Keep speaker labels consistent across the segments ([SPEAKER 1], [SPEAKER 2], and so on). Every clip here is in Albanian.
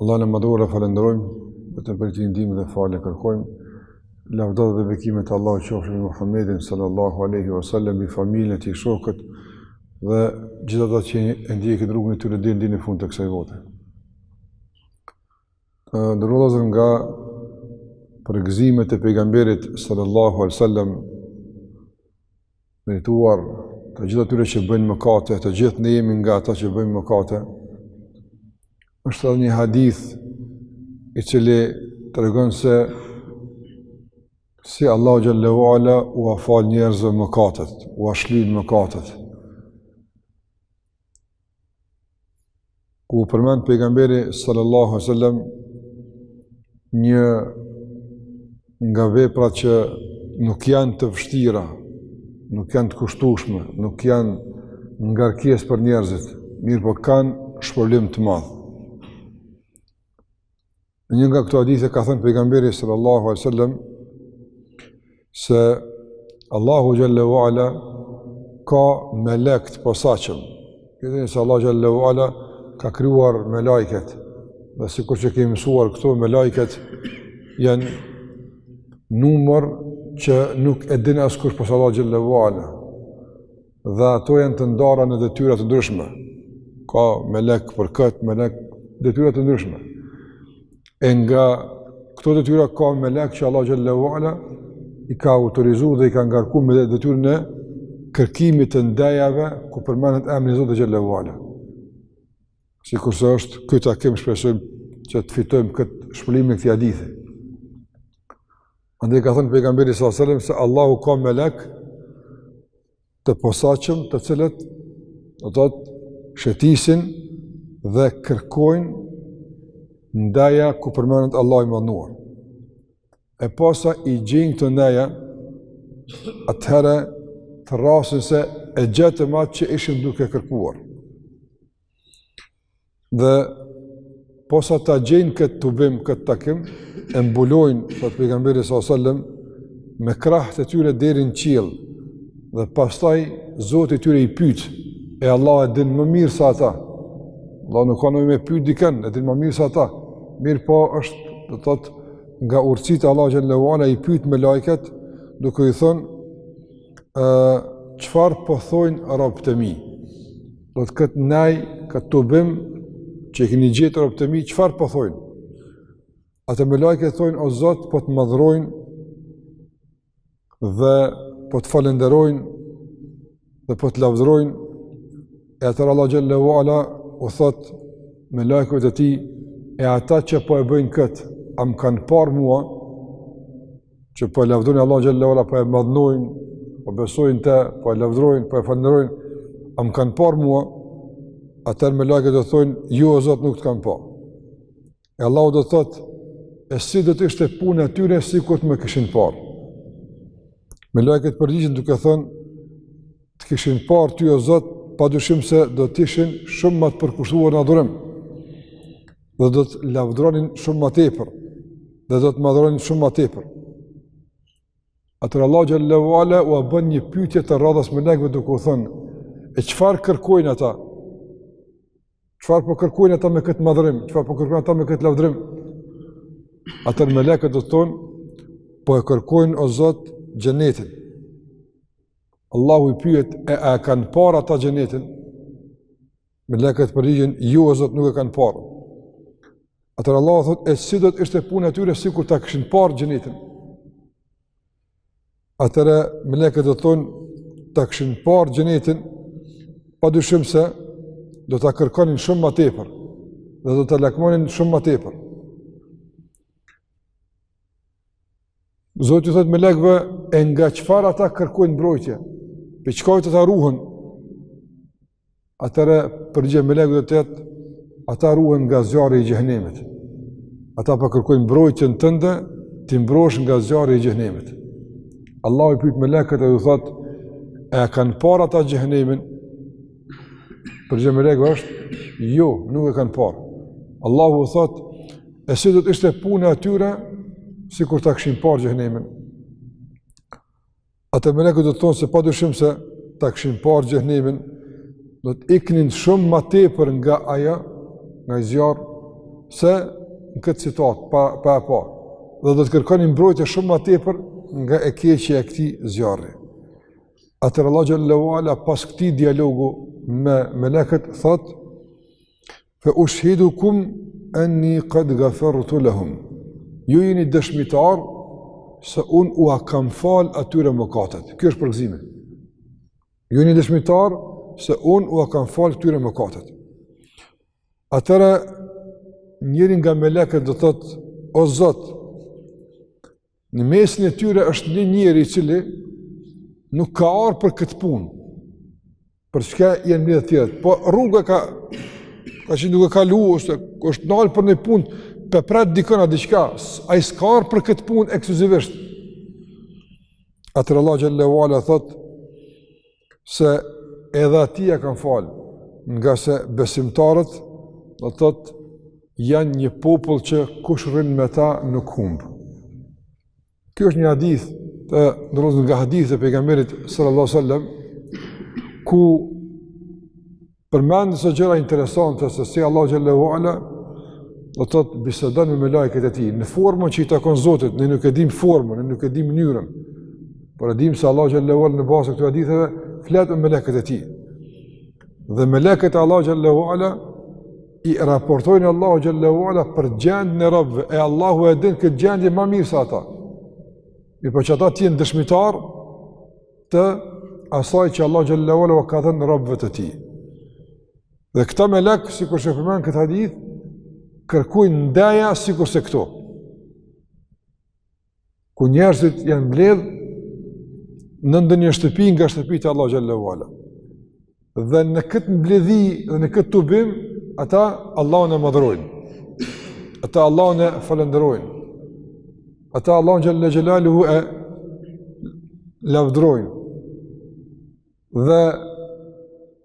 [SPEAKER 1] Allahun e madhëruar e falendrojmë, vetëm prej tij ndihmë dhe falje kërkojmë. Lavdat dhe bekimet e Allahut qofshin mbi Muhammedin sallallahu aleyhi wa sallam, mbi familjen e tij shokët, dhe gjithë ata që e ndjekin rrugën e tyre deri në fund të kësaj bote. Të nderuar vëllezër, nga përgëzimet e pejgamberit sallallahu aleyhi wa sallam, Drejtuar të gjithë atyre që bëjnë mëkate, të gjithë ne jemi nga ata që bëjnë mëkate. Është edhe një hadith i cili tregon se si Allahu xhallahu ala ua fal njerëzve mëkatet, ua shlyn mëkatet. ku përmend pejgamberi sallallahu alaihi wasallam një nga vepra që nuk janë të vështira, nuk janë të kushtueshme, nuk janë ngarkesë për njerëzit, mirëpo kanë shpërblim të madh. Në një nga këto hadithe ka thënë pejgamberi sallallahu alaihi wasallam se Allahu xhallahu ala ka melek të posaçëm. Gjithë se Allahu xhallahu ala ka krijuar melajket. Dhe sikur që kemi mësuar këtu melajket janë numër që nuk e din askush pos Allahu xhallahu ala. dhe ato janë të ndara në detyra të ndryshme. Ka melek për këtë, melek detyra të ndryshme. E nga këto detyra ka melek që Allah Gjallahu Ala i ka autorizu dhe i ka ngarku me detyrën e kërkimit të ndejave ku përmanet emri i Zotit Gjallahu Ala. Sikurse është ky takim shpresojmë që të fitojmë këtë shpërblimin e këtij hadithi. Andaj ka thënë pejgamberi sallallahu alajhi wasallam se Allahu ka melek të posaçëm, të cilët do të thotë shëtisin dhe kërkojnë ndeja ku përmendet Allahu i madhëruar. E posa i gjejnë këto ndeja atëherë thërrasin se e gjetëm atë që ishim duke kërkuar. Dhe posa ta gjejnë këtë tubim, këtë takim, e mbulojnë, thotë pejgamberi s.a.s. me krahët e tyre deri në qiell, dhe pastaj Zoti i tyre i pyt, e Allahu e din më mirë se ata, Allah nuk ka nevojë me pyt dikën, e din më mirë se ata, mirëpo është, do të thotë, nga urtësitë e Allahut xhelle ue ala, i pyt melajket, duke i thënë, çfarë po thojnë robët e mi, U thotë këtë ndejë, këtë tubim, që i keni gjetur robtë e mi, çfarë po thojnë? Ato melaiket thojnë, o Zot, po të madhërojnë dhe po të falënderojnë dhe po të lavdrojnë, e atëherë Allahu xhelle ve ala u thotë melaikeve të tij, e ata që po e bëjnë këtë, a më kanë parë mua, që po e lavdrojnë Allahun xhelle ve ala po e madhnojnë, po besojnë te, po e lavdrojnë, po e falënderojnë, a më kanë parë mua? Atëherë melaiket do thonë, "Jo o Zot, nuk të kanë parë." E Allahu do thotë, "E si do të ishte puna e tyre sikur të më kishin parë?" Melaiket përgjigjen duke thonë, "Të kishin parë ty o Zot, padyshim se do të ishin shumë më të përkushtuar në adhurim." dhe do të lavdronin shumë më tepër dhe do të madhëronin shumë më tepër. Atëherë Allahu xhelle ve ala ua bën një pyetje të radhës melekëve duke u thënë, e çfarë kërkojnë ata? Çfarë po kërkojnë ata me këtë madhërim? Çfarë po kërkojnë ata me këtë lavdrim? Atëherë melekët do të thonë, po e kërkojnë o Zot xhenetin. Allahu i pyet, e a e kanë parë ata xhenetin? Melekët përgjigjen, jo o Zot nuk e kanë parë. Atëherë Allahu thotë, e si do të ishte puna e tyre, sikur ta kishin parë xhenetin. Atëherë melekët do të thonë, ta kishin parë xhenetin, pa dyshim se do ta kërkonin shumë ma tepër, dhe do ta lakmonin shumë ma tepër. Zoti u thotë melekëve, e nga çfarë ata kërkojnë mbrojtje, prej çkajt ata ruhen, Atëherë përgjigja e melekëve do të jetë, ata ruhen nga zjarri i xhehenemit. Ata po kërkojnë mbrojtjen tënde, t'i mbrosh nga zjarri i xhehenemit. Allahu i pyet melekët dhe u thotë: "A e kanë parë ata xhehenemin?" Përgjigja e melekëve është: "Jo, nuk e kanë parë." Allahu u thotë: "E si do të ishte puna e tyre sikur ta kishin parë xhehenemin?" Atëherë melekët do të thonë se pa dyshim se ta kishin parë xhehenemin, do të iknin shumë ma tepër nga ajo, nga ai zjarr, se në këtë situatë, pa, pa e pa, dhe do të kërkonin mbrojtje shumë ma tepër nga e keqja e këtij zjarri. Atëherë Allahu xhelle ve ala pas këtij dialogu me melekët, thotë, Fe ushhidukum enni kad gafertu lehum. Ju jeni dëshmitarë se unë ua kam falë atyre mëkatet. Ky është përgëzimi. Ju jeni dëshmitarë se unë ua kam falë atyre mëkatet. Atëherë njëri nga melekët do thotë, o Zot, Në mesin e tyre është një njeri i cili nuk ka ardh për këtë punë, për çka janë mbledh tjerët, po rruga ka, ka qenë duke kalu, ose është nalë për ndonjë punë, pe pret dikon a diçka, ai s'ka ardh për këtë punë ekskluzivisht. Atëher Allah xhelle ve ala thotë, se edhe atij ia kam falë, ngase besimtarët, do të thotë, janë një popull që kush rrin me ta nuk humb. Kjo është një hadith, të nderuar vëllezër, nga hadithet e pejgamberit sallallahu sallam, ku Përmend disa gjëra interesante se si Allah xhelle ve ala do të thotë bisedon me melaiket e tij, në formën që i takon Zotit, ne nuk e dim formën, ne nuk e dim mënyrën, por e dim se Allah xhelle ve ala në bazë të këtyre haditheve, flet me melaiket e tij. Dhe melaiket e Allah xhelle ve ala i raportojnë Allah xhelle ve ala për gjendjen e robëve, e Allahu e din këtë gjendje ma mirë se ata. Mirëpo që ata t'jenë dëshmitarë, të asaj që Allah xhelle ve ala u ka dhënë robëve të tij. Dhe këta melekë, sikur që përmend në këtë hadith, kërkojnë ndeja sikurse këto. Ku njerëzit janë mbledh në ndonjë shtëpi nga shtëpitë e Allah xhelle ve ala. Dhe në këtë mbledhi dhe në këtë tubim, ata Allahun e madhrojnë. Ata Allahun e falënderojnë. Ata Allahun xhelle xhelaluhu e lavdrojnë. Dhe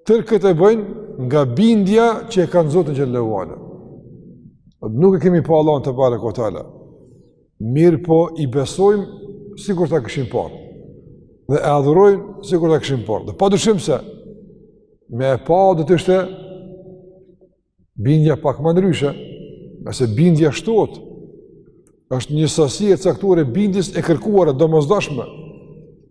[SPEAKER 1] tërë këtë e bëjnë nga bindja që e kanë Zotin xhelle xhelaluhu. Nuk e kemi pa Allahun tebareke ve teala. Mirëpo i besojmë sikur ta kishim parë. Dhe e adhurojmë sikur ta kishim parë. Dhe pa dyshim se me e pa do të ishte bindja pak më ndryshe, nëse bindja shtohet, është një sasi e caktuar e bindjes e kërkuar e domosdoshme.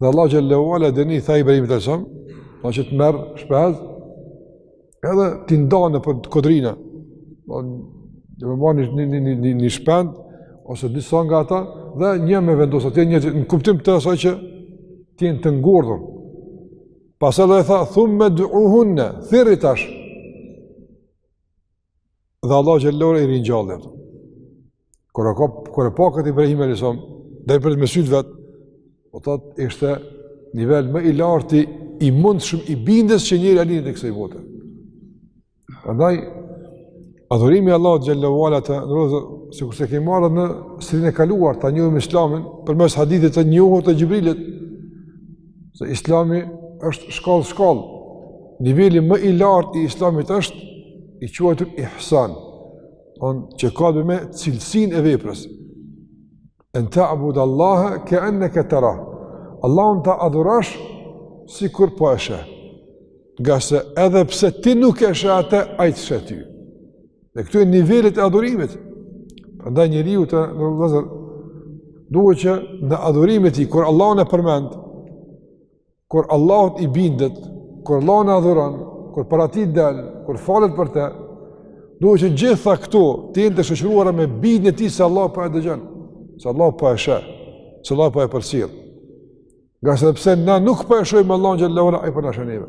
[SPEAKER 1] Dhe Allah xhelle ve ala dhe i tha Ibrahimit alejhi selam, që të merr shpezë, edhe t'i ndan nëpër kodrina, dhe me marrë një, një, një, një shpend, ose disa nga ta, dhe një me vendosë, atje një në kuptim të asaj që t'jen të ngordhur. Pastaj i tha, thumme d'uhunne, thirri tash, dhe Allah xhelle ve ala i ringjalli. Kur e, ka, kur e pa këtë Ibrahimi alejhi selam, drejtpërdrejt me sytë e vet, do të thotë ishte niveli më i larti i mundshëm i bindjes që njeriu arrin n'jetën e kësaj bote. Andaj, adhurimi i Allah xhelle ve ala, të nderuar vëllezër, sikurse kemi marrë në serinë e kaluar, ta njohim islamin, përmes hadithit të njohur të Xhibrilit, Se islami është shkallë shkallë. Niveli më i lartë i islamit është i quajtur ihsan. On që ka të bëjë me cilësinë e veprës. En ta'bud Allah ka annaka tara. Allahun ta adhurosh sikur po e sheh. Ngase edhe pse ti nuk e sheh atë, ai të sheh ty. Dhe këtu e nivelet e adhurimit. Prandaj njeriu, të nderuar vëllezër, duhet që në adhurimin e tij, kur Allahun e përmend, kur Allahut i bindet, kur Allahun e adhuron, kur para tij del, kur falet për te, duhet që gjitha këto të jenë të shoqëruara me bindjen e tij se Allahu po e dëgjon, se Allahu po e sheh, se Allahu po e përcjell. Ngase edhe pse na nuk po e shohim Allahun xhel-le ve ala, ai po na sheh neve.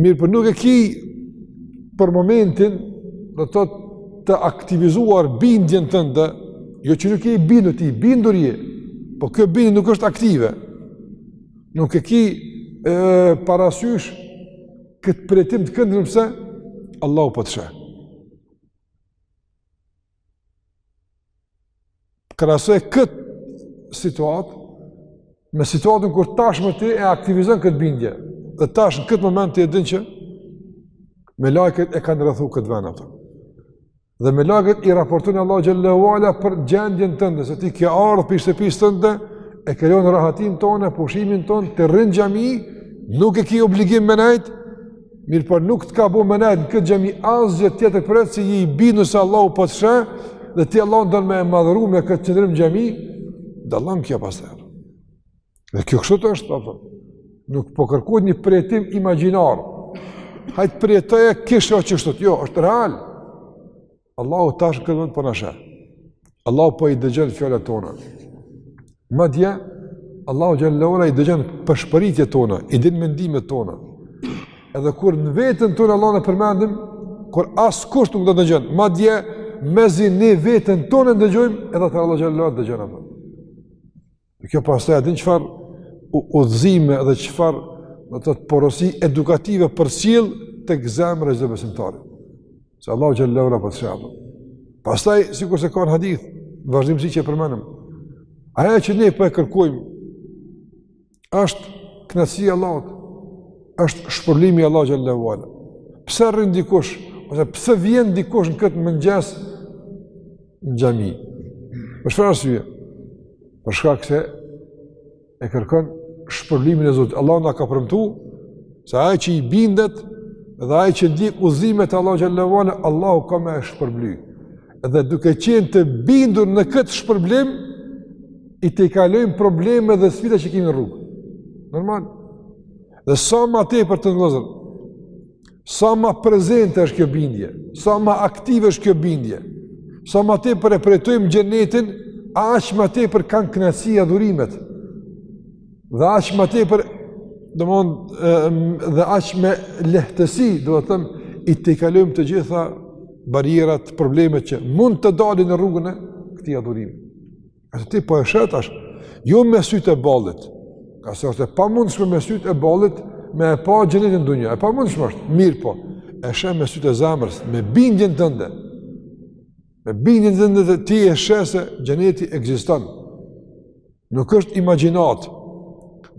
[SPEAKER 1] Mirëpo nuk e ki për momentin do të thotë të aktivizuar bindjen tënde, jo që nuk je i bindur ti, i bindur je, po kjo bindje nuk është aktive, nuk e ki parasysh këtë përjetim të këndshëm se Allahu po të sheh. Po krahasoje këtë situatë me situatën kur tashmë ti e aktivizon këtë bindje. Dhe tash në këtë moment ti e din që melaiket e kanë rrethu këtë vend ato. Dhe melaiket i raportojnë Allahut xhel-le ve ala për gjendjen tënde, se ti ke ardhur prej shtëpisë tënde, e ke lënë rahatin tënd, pushimin tënd, ti rrin në xhami, nuk e ke obligim me nejt, Mirëpo nuk të ka bo me nejt në këtë xhami asgjë tjetër përveç se je i bindun se Allahu po të sheh dhe ti Allahun don me e adhuru me këtë qëndrim në xhami, dhe Allah në kjo pas të herë. Dhe kjo kështu është, do të thotë nuk po kërkohet një përjetim imagjinar. Hajt përjetoje kishe o qështu, jo, është real. Allahu tash këtë moment po na sheh. Allahu po i dëgjon fjalët tona. Madje Allahu xhel-le ve ala i dëgjon pëshpëritjet tona, i din mendimet tona. Edhe kur në veten tonë Allahun e përmendim, kur askush nuk ta dëgjon, madje mezi ne veten tonë dëgjojmë, edhe atë Allahu xhel-le ve ala e dëgjon atë. Dhe kjo pastaj a din çfarë udhëzime dhe çfarë do të thotë porosi edukative përcjell tek zemra e besimtarit. Se Allahu xhel-le ve ala po të sheh. Pastaj sikurse ka në hadith, vazhdimësi që e përmendëm. Ajo që ne po e kërkojmë është kënaqësia e Allahut, është shpërblimi i Allahut xhel-le ve ala. Pse rrin dikush ose pse vjen dikush në këtë mëngjes në xhami. Për çfarë arsye? Për shkak se e kërkon shpërblimin e Zotit. Allahu na ka premtu se ai që i bindet dhe ai që ndjek udhëzimet e Allahut xhele ve ala, Allahu ka me e shpërbly. Dhe duke qenë të bindur në këtë shpërblim, i tejkalojmë probleme dhe sfida që kemi në rrugë. Normal. Dhe sa ma tepër, vëllezër, Sa ma prezente është kjo bindje, sa ma aktive është kjo bindje, sa ma tepër e përjetojmë xhenetin, aq ma tepër kanë kënaqësi adhurimet, dhe aq ma tepër, domethënë, dhe aq me lehtësi, domethënë, i tejkalojmë të gjitha barrierat, problemet që mund të dalin në rrugën e këtij adhurimi. E ti po e sheh tash, jo me sytë e ballit, ngase është e pamundshme me sytë e ballit, me e pa xhenetin në dunja, e pamundshme është, mirëpo, e sheh me sytë e zemrës, me bindjen tënde, me bindjen tënde dhe ti e sheh se xheneti ekziston, nuk është imagjinatë,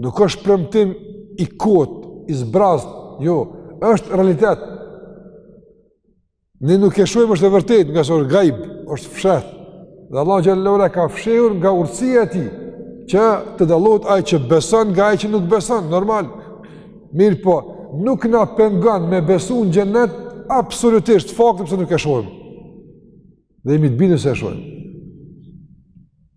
[SPEAKER 1] nuk është premtim i kot, i zbrazët, jo, është realitet, Ne nuk e shohim është e vërtetë, ngase është gajb, është fshehtë. Dhe Allahu xhele ve ala e ka fshehur nga urtësia e tij që të dallohet ai që beson nga ai që nuk beson, normal. Mirëpo, nuk na pengon me besu në xhenet absolutisht fakti pse nuk e shohim. Dhe jemi të bindur se e shohim.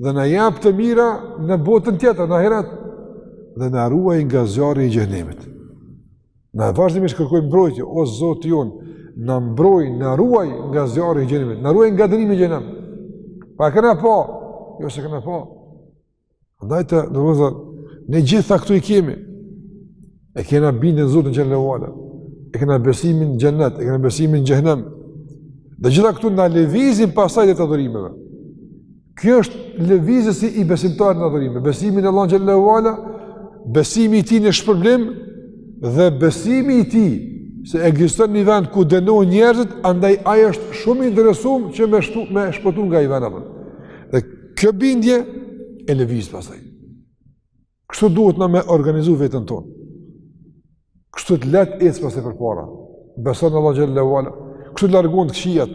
[SPEAKER 1] dhe na jap të mira në botën tjetër, në ahiret, dhe na ruaj nga zjarri i xhehenemit. Na vazhdimisht kërkojmë mbrojtje, o Zoti jonë, na mbroj, na ruaj nga zjarri i xhehenemit, na ruaj nga dënimi i xhehenemit. A e kena pa, jo s'e kena pa. Andaj, të nderuar vëllezër, ne gjitha këto i kemi, E kena bindjen në Zotin xhele ve ala, e kena besimin në xhenet, e kena besimin në xhehenem. Dhe gjitha këto na lëvizin pastaj drejt adhurimeve. Kjo është lëvizësi i besimtarit në adhurime. Besimi në Allah xhele ve ala, besimi i tij në shpërblim, dhe besimi i tij se ekziston një vend ku dënohen njerëzit, andaj ai është shumë i interesum që me, shtu, me shpëtu nga ai vend. Dhe kjo bindje e lëviz pastaj. Kështu duhet na me organizu veten tonë. Kështu lehtë ec pastaj përpara. Beson Allah xhele ve ala. Kështu largohen të këqijat.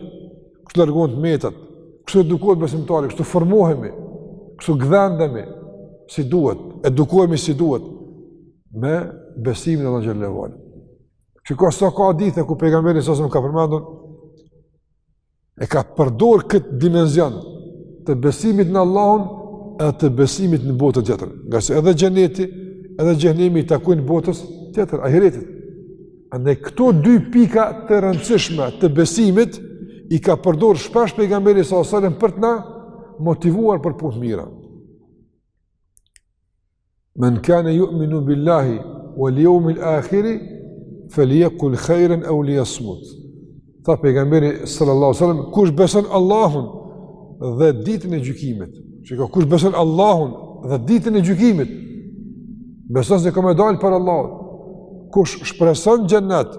[SPEAKER 1] Kështu largohen të metat. Kështu edukohet besimtari. Kështu formohemi. Kështu gdhendemi. Si duhet. Edukohemi si duhet. Me besimin në Allah xhele ve ala. Shiko sa ka hadithe ku pejgamberi salallahu alejhi ve selem ka përmendur. e ka përdor këtë dimenzion të besimit në Allahun e të besimit në botën tjetër. Ngase edhe xheneti, edhe xhehenemi i takojnë botës tjetër, ahiretit. Andaj këto dy pika të rëndësishme të besimit i ka përdor shpesh pejgamberi salallahu alejhi selam për të na motivuar për punë të mira. Men kane juminu billahi, wel jeumil akhiri, feljekul khejren eu lijasmut. Tha pejgamberi sallallahu alejhi sellem, kush beson Allahun dhe ditën e gjykimit, shiko kush beson Allahun dhe ditën e gjykimit, beson se ka me dalë para Allahut, kush shpreson xhennet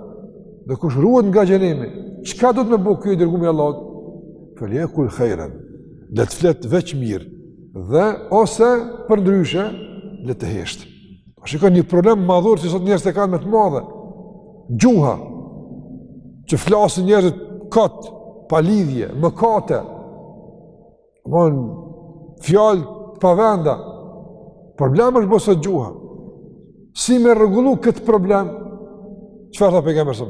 [SPEAKER 1] dhe kush ruhet nga xhehnemi, çka duhet me bo ky, o i dërgumi i Allahut? Feljekul khejren, le të flet veç mirë, dhe ose përndryshe le të heshtë. Po shikon një problem madhor që sot njerëzit e kanë me të madhe. Gjuha që flasin njerëzit kot pa lidhje, mëkate, fjalë të pavenda. Problem është bo sot gjuha. Si me rregullu këtë problem? Çfarë tha pejgamberi sa?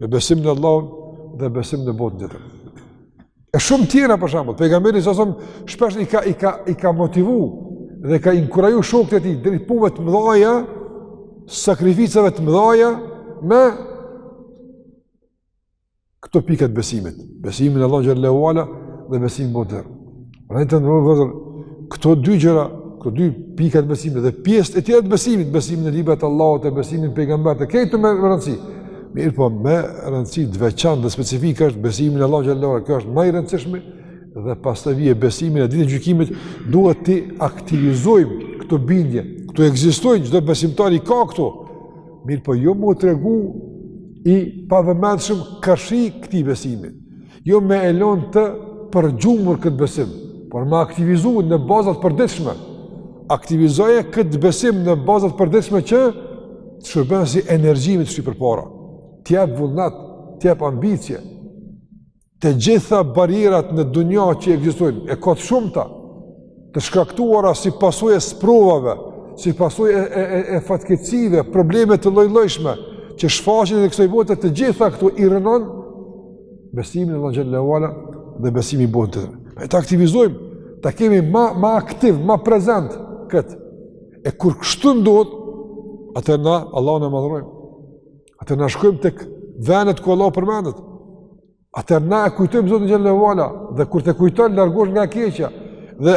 [SPEAKER 1] Me besim në Allahun dhe besim në botën tjetër. E shumë të tjera për shembull, pejgamberi salallahu alejhi selam shpesh i ka i ka i ka motivu dhe ka inkuraju shokët e tij drejt punëve të mëdha, sakrificave të mëdha me këto pika të besimit, besimin në Allah xhele ve ala dhe besimin në botën tjetër. Pra të nderuar vëllezër, këto dy gjëra, këto dy pika të besimit dhe pjesët e tjera të besimit, besimin në librat e Allahut dhe besimin në pejgamberët, këto me rëndësi. Mirëpo me rëndësi të veçantë dhe specifike është besimi në Allahun xhele ve ala, kjo është ma e rëndësishme dhe pastaj vjen besimi në ditën e gjykimit, duhet t'i aktivizojmë këto bindje, këto ekzistojnë, çdo besimtar i ka këto, mirëpo jo m'u tregu i pavëmendshëm karshi këtij besimi. Jo me e lon të përgjumur këtë besim, por me aktivizu në baza të përditshme. Aktivizoje këtë besim në baza të përditshme që të shërben si energji me t'shty përpara. T'jep vullnet, t'jep ambicie. Të gjitha barrierat në dunja që ekzistojnë, e ka të shumta, të shkaktuara si pasojë e sprovave, si pasojë e, e, e, e fatkeqësive, probleme të llojllojshme, që shfaqen në kësaj bote të gjitha këto i rrënon, Besimi në Allahun xhele ve ala dhe besimi në botën tjetër. E ta aktivizojmë, ta kemi ma, ma aktiv, ma prezent këtë. E kur kështu ndodh, atëherë na Allahun e madhërojmë. Atëherë na shkojmë tek venet ku Allahu përmendet. Atëherë na e kujtojmë Zotin xhele ve ala dhe kur ti e kujton, largosh nga keqja. Dhe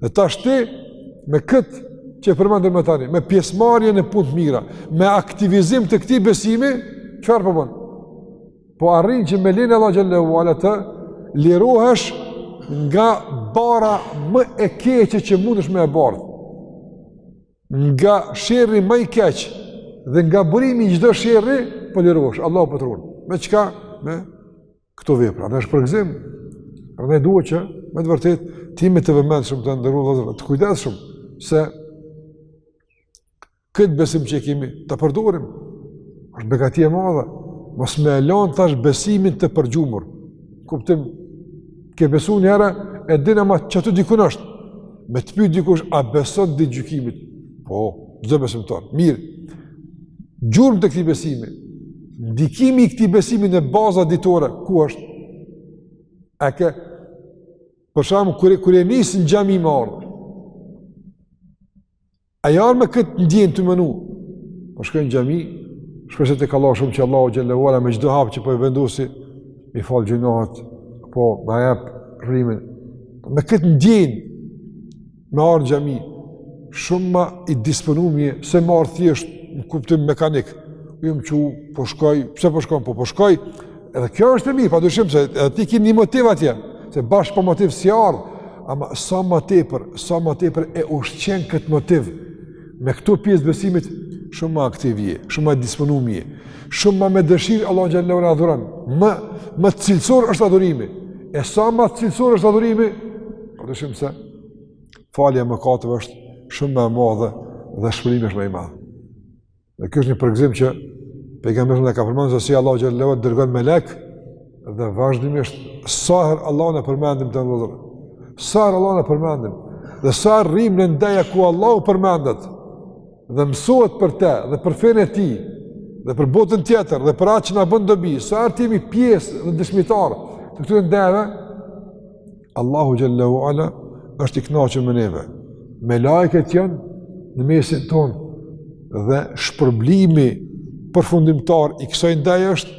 [SPEAKER 1] Dhe tashti me këtë që e përmendëm më tani, me pjesëmarrje në punë të mira, me aktivizim të këtij besimi, çfarë po bën? Po arrin që me lejen e Allahut xhelle ve ala të lirohesh nga barra më e keqe që mundesh me e bart. Nga sherri më i keq dhe nga burimi i çdo sherri, po lirohesh. Allahu po t'ruan. Me çka? Me këto vepra, në është përgëzim, pra ne duhet që, me të vërtetë, të jemi të vëmendshëm, të nderuar vëllezër, të kujdesshëm, se këtë besim që kemi, ta përdorim, është begati e madhe, mos me e lan tash besimin të përgjumur, kuptim, ke besu njëherë, e din ama qatu dikun është, me të pyet dikush, a beson Ditën e Gjykimit, po, çdo besimtar, mirë, gjurmët e këtij besimit, Ndikimi i këtij besimi në baza ditore ku është? A ke për shembull kur e nis në xhami me ardh, a je ardh me kët ndjenjë tu menu? Po shkoj në xhami, shpresoj tek Allahu shumë që Allahu xhelle ve ala me çdo hap që po e vendosi i fal gjynahet, po më jep shpërblimin. Me kët ndjenjë me ardh n'xhami, shumë ma i disponum je, se me ardh thjesht në kuptim mekanik, jam çu po shkoj, pse po shkon, po po shkoj, edhe kjo është e mirë, pa dyshim, se edhe ti ke një motiv atje, se bash pa motiv s'je ardh, ama sa ma tepër, sa ma tepër e ushqen këtë motiv, Me këto pjesë të besimit shumë më aktiv je, shumë më i disponuar je. Shumë më me dëshirë Allahun xhelle ve ala e adhuron. Më më cilësor është adhurimi. E sa më cilësor është adhurimi, pa dyshim se falja e mëkateve është shumë më e madhe dhe shpërblimi është më i madh. Dhe kjo është një përgëzim që pejgamberi na ka përmendur se si Allahu xhelle ve ala dërgon melek Dhe vazhdimisht, sa herë Allahun e përmendim, të nderuar vëllezër. Sa herë Allahun e përmendim. Dhe sa herë rrimë në ndeja ku Allahu përmendet. Dhe mësohet për te, dhe për fenë e tij, dhe për botën tjetër, dhe për atë që na bën dobi. Sa herë të jemi pjesë dhe dëshmitarë të këtyre ndejave, Allahu xhelle ve ala është i kënaqur me neve. Melaiket janë në mesin tonë, dhe shpërblimi përfundimtar i kësaj ndeje është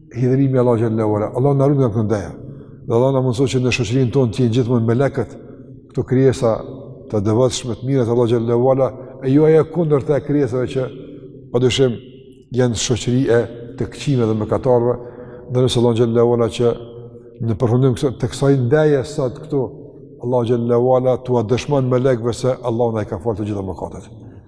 [SPEAKER 1] Hidhërimi i Allahut xhelle ve ala, Allahu na ruajtë nga këto ndeja, dhe Allahu na mundësoftë që në shoqërinë tonë të jenë gjithmonë melekët, këto krijesa të devotshme të mira të Allahut xhelle ve ala, e jo e kundërta e krijesave që, pa dyshim, janë shoqëri e të këqijve dhe mëkatarëve, dhe e lus Allahun xhelle ve ala që në përfundim të kësaj ndeje sot këtu, Allahu xhelle ve ala t'ua dëshmojë melekëve se Allahu na i ka falë të gjitha mëkatet.